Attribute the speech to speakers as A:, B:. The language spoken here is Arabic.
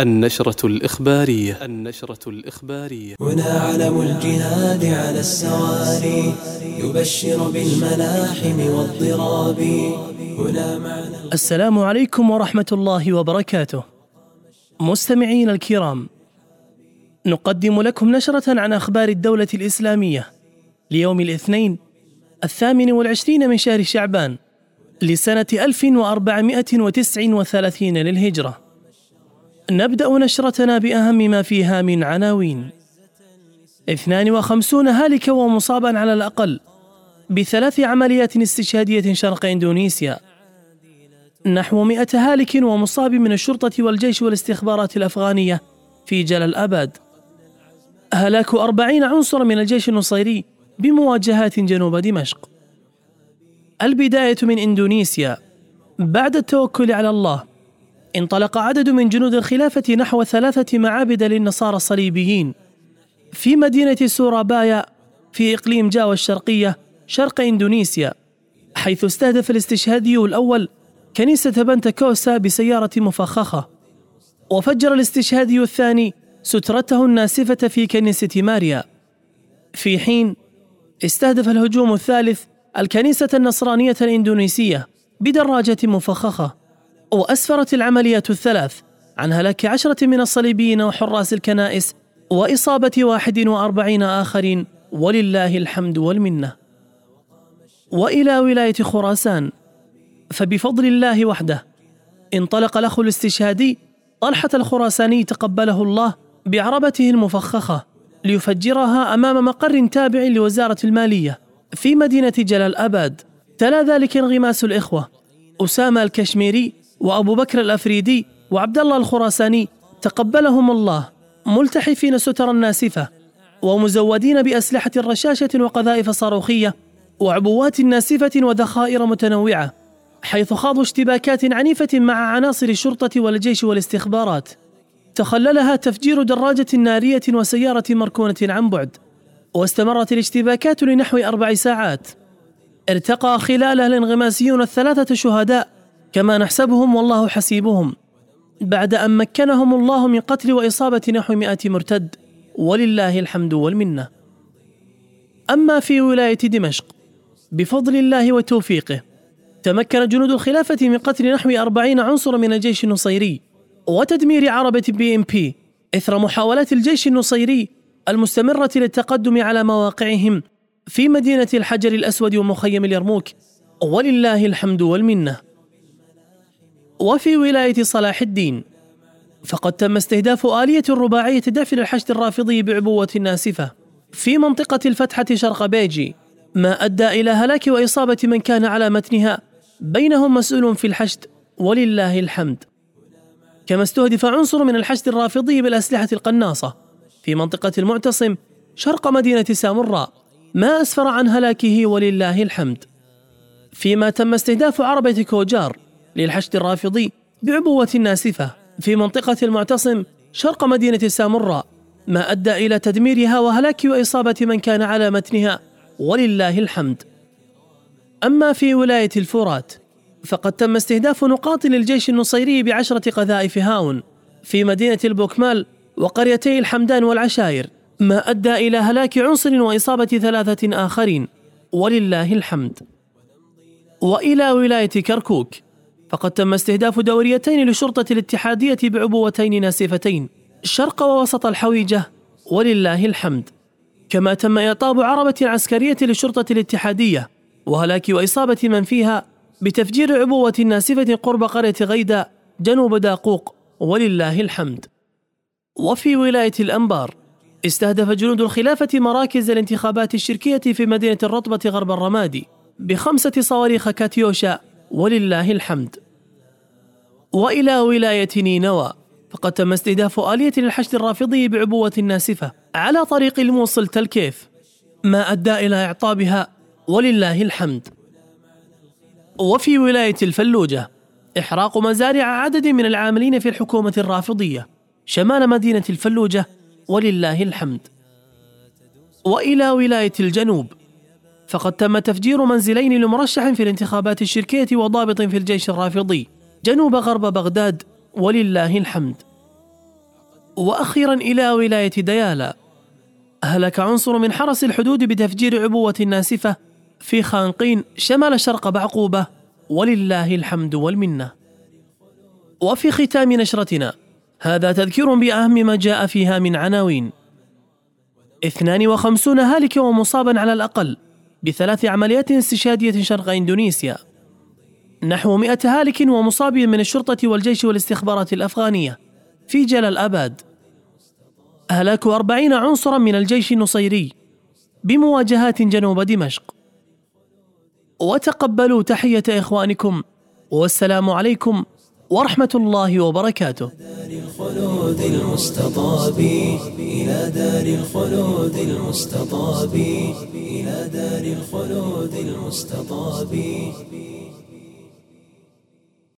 A: النشرة الإخبارية النشرة الإخبارية
B: هنا علم الجهاد على السواري يبشر بالملاحم واضطراب هنا معنى
C: السلام عليكم ورحمة الله وبركاته. مستمعين الكرام، نقدم لكم نشرة عن أخبار الدولة الإسلامية ليوم الاثنين الثامن والعشرين من شهر شعبان لسنة 1439 للهجرة. نبدأ نشرتنا بأهم ما فيها من عناوين. 52 هالكا ومصابا على الأقل بثلاث عمليات استشهادية شرق إندونيسيا. نحو مئة هالك ومصاب من الشرطة والجيش والاستخبارات الأفغانية في جلال أباد هلاك أربعين عنصر من الجيش النصيري بمواجهات جنوب دمشق البداية من إندونيسيا بعد التوكل على الله انطلق عدد من جنود الخلافة نحو ثلاثة معابد للنصارى الصليبيين. في مدينة سورابايا في إقليم جاوا الشرقية شرق إندونيسيا حيث استهدف الاستشهادي الأول كنيسة بنتكوسا بسيارة مفخخة. وفجر الاستشهادي الثاني سترته الناسفة في كنيسة ماريا. في حين استهدف الهجوم الثالث الكنيسة النصرانية الإندونيسية بدراجة مفخخة. وأسفرت العمليات الثلاث عن هلاك عشرة من الصليبيين وحراس الكنائس وإصابة واحد وأربعين آخرين ولله الحمد والمنة. وإلى ولاية خراسان فبفضل الله وحده انطلق الأخ الاستشهادي طلحة الخراساني تقبله الله بعربته المفخخة ليفجرها أمام مقر تابع لوزارة المالية في مدينة جلال أباد. تلا ذلك انغماس الإخوة أسامة الكشميري وأبو بكر الأفريدي وعبد الله الخراساني تقبلهم الله ملتحفين ستر الناسفة ومزودين بأسلحة رشاشة وقذائف صاروخية وعبوات ناسفة وذخائر متنوعة حيث خاضوا اشتباكات عنيفة مع عناصر الشرطة والجيش والاستخبارات. تخللها تفجير دراجة نارية وسيارة مركونة عن بعد واستمرت الاشتباكات لنحو أربع ساعات. ارتقى خلالها الانغماسيون الثلاثة شهداء كما نحسبهم والله حسيبهم. بعد أن مكنهم الله من قتل وإصابة نحو مئة مرتد ولله الحمد والمنة. أما في ولاية دمشق بفضل الله وتوفيقه تمكن جنود الخلافة من قتل نحو أربعين عنصر من الجيش النصيري وتدمير عربة BMP إثر محاولات الجيش النصيري المستمرة للتقدم على مواقعهم في مدينة الحجر الأسود ومخيم اليرموك. ولله الحمد والمنة. وفي ولاية صلاح الدين. فقد تم استهداف آلية رباعية الدفع للحشد الرافضي بعبوة ناسفة في منطقة الفتحة شرق بيجي ما أدى إلى هلاك وإصابة من كان على متنها بينهم مسؤول في الحشد ولله الحمد. كما استهدف عنصر من الحشد الرافضي بالأسلحة القناصة في منطقة المعتصم شرق مدينة سامراء ما أسفر عن هلاكه ولله الحمد. فيما تم استهداف عربة كوجار للحشد الرافضي بعبوة ناسفة في منطقة المعتصم شرق مدينة سامراء ما أدى إلى تدميرها وهلاك وإصابة من كان على متنها ولله الحمد. أما في ولاية الفرات فقد تم استهداف نقاط للجيش النصيري بعشرة قذائف هاون في مدينة البوكمال وقريتي الحمدان والعشائر ما أدى إلى هلاك عنصر وإصابة ثلاثة آخرين ولله الحمد. وإلى ولاية كركوك فقد تم استهداف دوريتين للشرطة الاتحادية بعبوتين ناسفتين شرق ووسط الحويجة ولله الحمد. كما تم إعطاب عربة عسكرية للشرطة الاتحادية وهلاك وإصابة من فيها بتفجير عبوة ناسفة قرب قرية غيدا جنوب داقوق ولله الحمد. وفي ولاية الأنبار استهدف جنود الخلافة مراكز الانتخابات الشركية في مدينة الرطبة غرب الرمادي بخمسة صواريخ كاتيوشا ولله الحمد. وإلى ولاية نينوى فقد تم استهداف آلية للحشد الرافضي بعبوة ناسفة على طريق الموصل تلكيف ما أدى إلى إعطابها ولله الحمد. وفي ولاية الفلوجة إحراق مزارع عدد من العاملين في الحكومة الرافضية شمال مدينة الفلوجة ولله الحمد. وإلى ولاية الجنوب فقد تم تفجير منزلين لمرشح في الانتخابات الشركية وضابط في الجيش الرافضي. جنوب غرب بغداد ولله الحمد. وأخيرا إلى ولاية ديالا. هلك عنصر من حرس الحدود بتفجير عبوة ناسفة في خانقين شمال شرق بعقوبة ولله الحمد والمنة. وفي ختام نشرتنا هذا تذكير بأهم ما جاء فيها من عناوين. 52 هالكا ومصابا على الأقل. بثلاث عمليات استشهادية شرق إندونيسيا. نحو 100 هالك ومصاب من الشرطة والجيش والاستخبارات الأفغانية في جلال آباد. هلاك أربعين عنصرا من الجيش النصيري بمواجهات جنوب دمشق. وتقبلوا تحية إخوانكم والسلام عليكم ورحمة الله وبركاته.
B: دار الخلود المستطاب إلى دار الخلود المستطاب إلى دار الخلود المستطاب.